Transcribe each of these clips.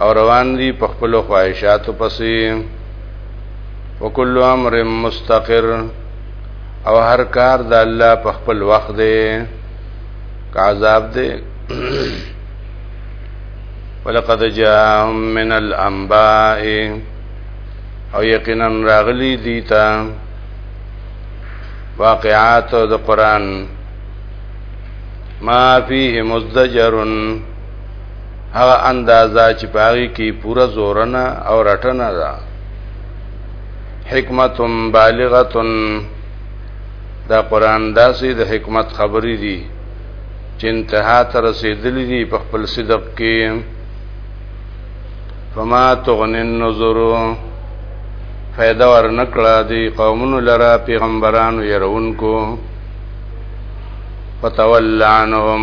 او روان دي په خپل خواهشاتو پسې وکل امر مستقر او هر کار د الله په خپل وخت دی عذاب دی ولقد جاءهم من الانباء او یقینا راغلی دي تا واقعات د قران ما فيه مزدجرن هغه اندازه چې پاغي کې پوره زورنه او رټنه ده حکمت بالغه دا قران داسې د حکمت خبرې دي چې انتها ته رسیدلې دي په خپل صدق کې فما تغن النظر فیدا ورنکړه دی قومونو لرا پیغمبرانو يرونکو فتول عنهم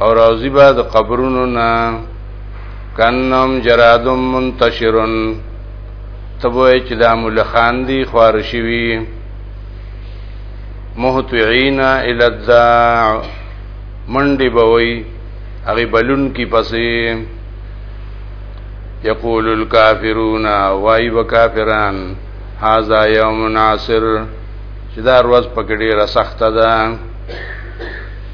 او راوزی با د قبرونو نه کنم جرادم منتشرن تبوی چې دا ملخان دی خوار شوی مهتعین الی الداع منډي بوي هغه بلون کی پسې یقول الکافرون وای وکافران هاذا یوم عاصر چې دا ورځ پکې ډیره سخته ده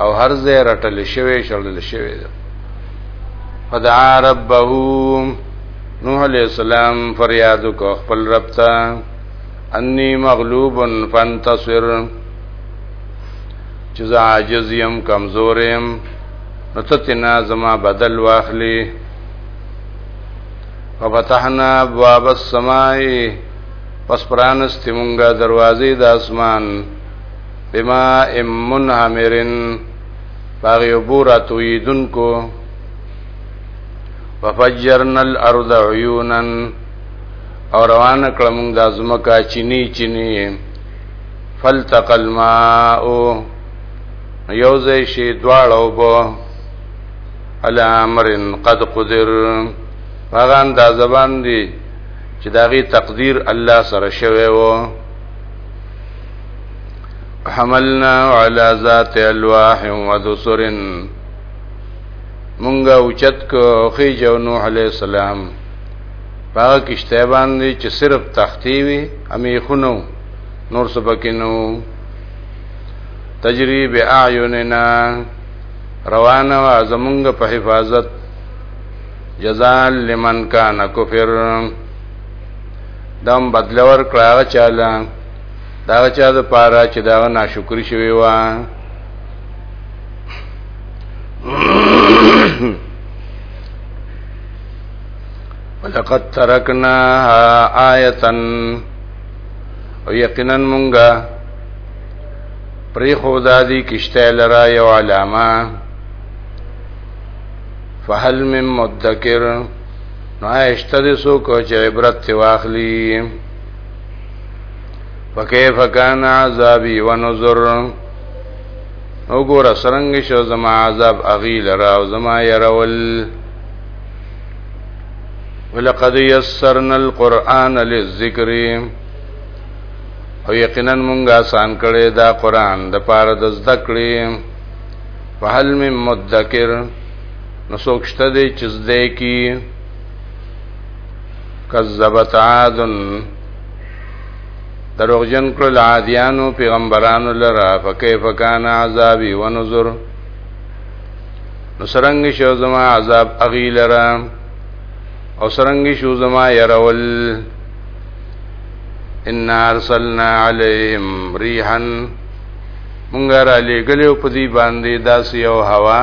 او هر ځای رټل شوی شړل شوی ده فدعا ربه نوح علیہ السلام فریاد کو خپل رب ته انی مغلوب فانتصر چې زه عاجز یم کمزور یم نو ته تینا زما بدل واخلی ففتحنا ابواب السماء پس پرانستی مونږه دروازې د اسمان بما ام منهمرن باغی بورا تویدن کو وفجرنا الارض عیونا او روان کړم د ازمکا چینی چینی فلتق الماء یوزې شي دواړه وبو على امر قد قدر هغه انداز باندې چې داغي تقدیر الله سره شوی وو حملنا على ذات الواح ودسر مونږه اوچت کو خې جو نوح عليه السلام پاک کشته باندې چې صرف تختی وي امې خونو نور سبکینو تجری باعیننا روانه وا زمونږ په حفاظت جزاء لمن کان کفر دم بدلور کړه چاله دا چا د پاره چې دا ناشکری شوی و ولقد ترکنا آیتن او یقینا مونږه پری خدا دی کشته لرا یو علامه فهل من مدکر نو اشتد سو کو چې عبرت واخلي فکیف کان عذابی و نظر او ګور سرنګ شو زما عذاب اغیل را او زما يرول ولقد یسرنا القرآن للذکر او یقینا مونږه آسان کړي دا قرآن د پاره د زده کړې فهل من مدکر نو څوک شته دی چې زده کی کذبت عاد دروغجن کړل عادیانو پیغمبرانو لرا فکیف کان عذابی ونذر نو سرنګ شو زما عذاب اغي لرا او سرنګ شو زما يرول ان ارسلنا عليهم ريحا مونږ را لګلو په دې باندې داسې او هوا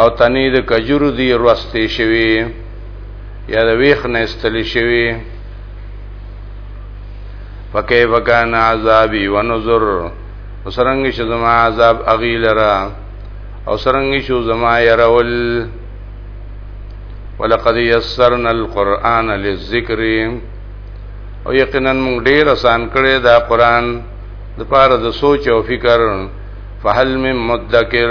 او تنې د کجورو دی روستې شوی یا د ویخ نه استلی شوی فکیف کان عذابی و نظر او سرنګ چې زما عذاب اغیل را او سرنګ چې زما يرول ولقد یسرنا القرآن للذکر او یقینا موږ ډیر آسان کړی دا قران د پاره د سوچ او فکر فهل من مدکر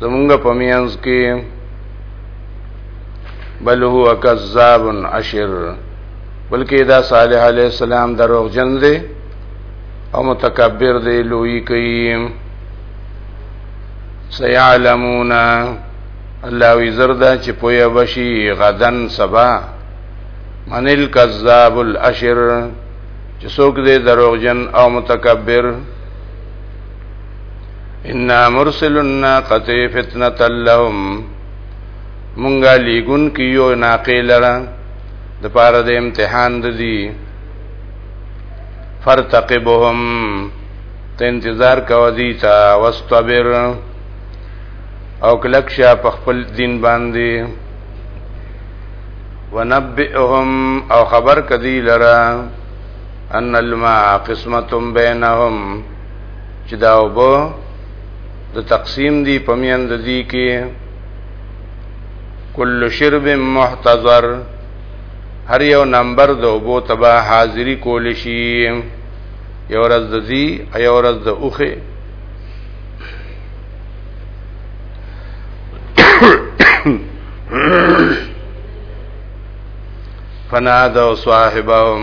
زمونږ په میانس کې بل هو کذاب اشر بلکې دا صالح علی السلام دروغجن دی او متکبر دی لوی کوي سيعلمون الله وی زردا چې پویا بشي غدن سبا من الكذاب الاشر چې څوک دې دروغجن او متکبر ان مرسل الناقه فتنه لهم مونږه لیګون کیو ناقه لره د پاره د امتحان د دی فرتقبهم ته انتظار کو دی تا واستبر او کلک شه په خپل دین باندې ونبئهم او خبر کدی لرا ان الماء قسمت بینهم چې دا وبو د تقسیم دی پمیند دی کې کل شرب محتضر هر یو نمبر د وبو تبا حاضری کول شي یو ورځ د دی یو ورځ د اوخه فنادو صاحبهم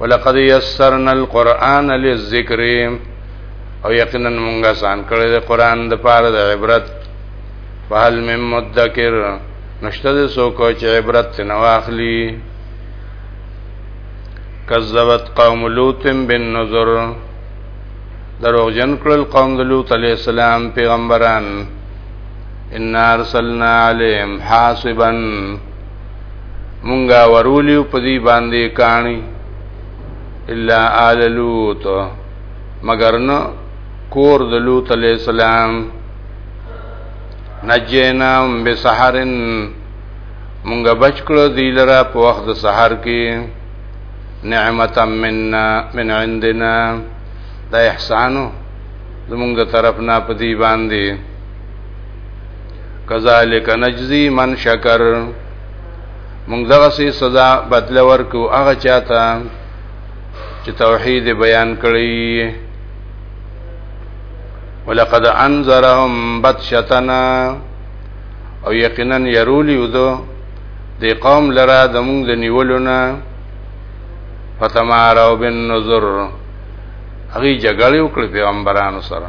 ولقد یسرنا القرآن للذکر او یقینا مونږه آسان کړی د قرآن د پاره د عبرت فهل من مدکر نشته د سو کو چې عبرت نه واخلي کذبت قوم لوط بالنذر دروغ جن کړل قوم د لوط علی السلام پیغمبران ان ارسلنا عليهم حاسبا مونږه ورولیو په دې باندې کانی الا آل لوط مگر نو کور د لوط علی السلام نجینا بسحرن مونږه بچ کړو دی لره په وخت د سحر کې نعمتا مننا من عندنا دا احسانو زمونږ طرف نه په دې باندې کذالک نجزی من شکر موږ دغه سي سزا بدل ورکو هغه چاته چې توحید بیان کړی ولقد انذرهم بطشتنا او یقینا يرولی ودو دی قوم لرا د موږ د نیولونه فتمارو بالنذر هغه جګړه وکړه پیغمبرانو سره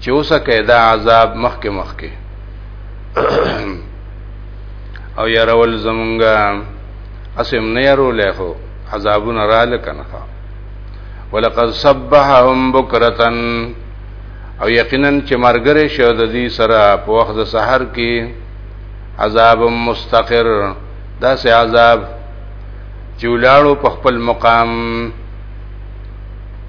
چې اوسه کېدا عذاب مخکې مخکې او يرول زمونږه اسم نه يرول خو عذابونه را لکنه ولقد صبحهم بكره او یقینا چې مرګره شو د دې سره په وخت د سحر کې عذاب مستقر دا سه عذاب چې ولاړو په خپل مقام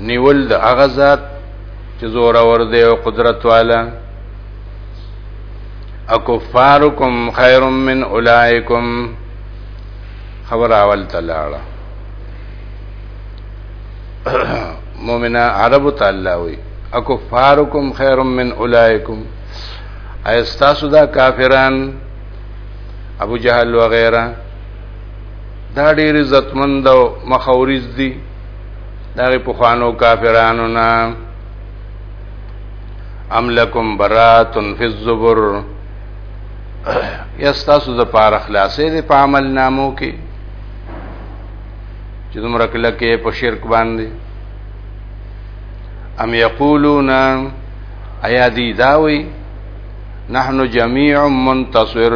نیول د هغه ذات چې زور اور دی او قدرت والا اکفارکم خیر من اولائکم خبر اول تلاړه مؤمنا عرب تعالی وی اکفارکم خیر من اولائکم ایستاسو دا کافران ابو جهل وغیرہ دا ډیر عزتمند او مخاورز دي دغه پخوانو کافرانو نه ام لکم براتن فی الزبر یا ستاسو د پار خلاصې د په عمل نامو کې چې دومره کله کې په شرک باندې ام یقولون ایا دی داوی نحنو جميع منتصر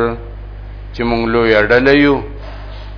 چې مونږ لوی اډل یو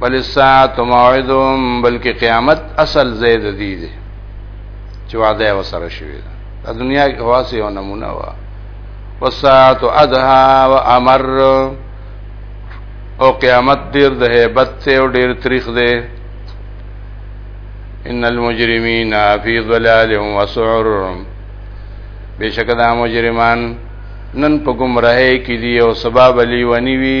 بل الساعت موعدهم بلکې قیامت اصل زید دی دی چې وعده وسره شوی ده د دنیا کې خواص یو نمونه وا والساعت ادها وامر او قیامت ډیر د hebat ته او ډیر تاریخ دی ان المجرمین فی ضلال و سعر بشک دا مجرمان نن په گمراهی کې دی او سبب لیونی وی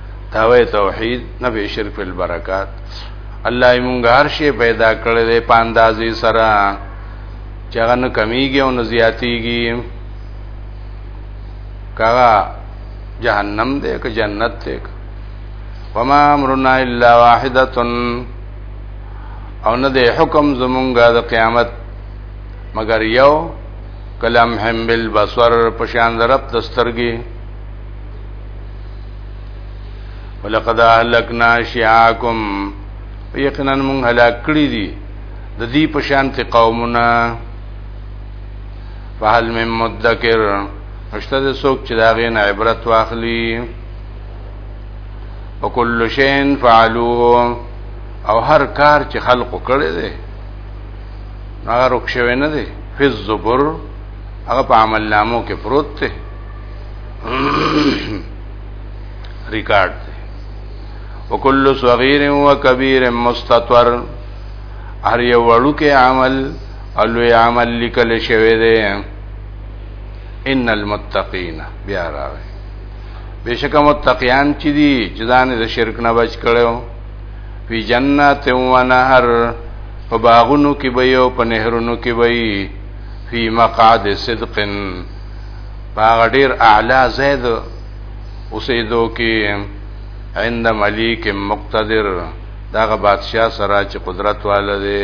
داوی توحید نفی شرک فی البرکات الله مونږ هر شی پیدا کړی دی په اندازې سره چې هغه نه کمیږي او نه زیاتیږي کغه جهنم دې که جنت دې وما امرنا الا واحده او نه دې حکم زمونږه د قیامت مگر یو کلم هم بالبصر پشان رب دسترګي ولقد اهلکنا شیعاکم یقینا مونږ هلاک کړی دي د دې په شان ته قومونه فهل من مدکر اشته د څوک چې دا غین عبرت واخلي وکل شین فعلوه او هر کار چې خلق کړی دی هغه رخ شوی نه دی فی الزبر هغه په عمل نامو کې پروت دی ریکارډ دی وکل صغیر و کبیر مستطر هر یو وړو کې عمل او لوی عمل لیکل شوی دی ان المتقین بیا راغی بشک متقیان چې دي چې ځان د شرک نه بچ کړو فی جنات و نهر په باغونو کې به یو په نهرونو کې به فی مقعد صدقن هغه ډیر اعلی زید اوسېدو کې عند ملک مقتدر داغه بادشاہ سره چې قدرت والا دی